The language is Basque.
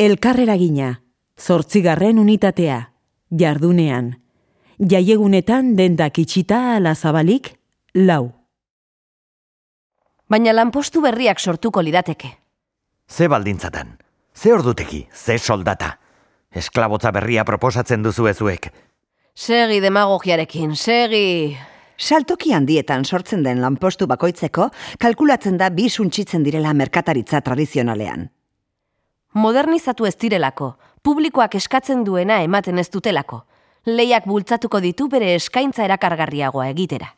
Elkarreragina, zortzigarren unitatea, jardunean. Jaiegunetan dendak itxita ala zabalik, lau. Baina lanpostu berriak sortuko lirateke. Ze baldintzatan? Ze orduteki? Ze soldata? Esklabotza berria proposatzen duzu ezuek. Segi demagogiarekin, segi... Saltoki handietan sortzen den lanpostu bakoitzeko, kalkulatzen da bi suntsitzen direla merkataritza tradizionalean. Modernizatu ez direlako, publikoak eskatzen duena ematen ez dutelako. Leiak bultzatuko ditu bere eskaintza erakargarriagoa egitera.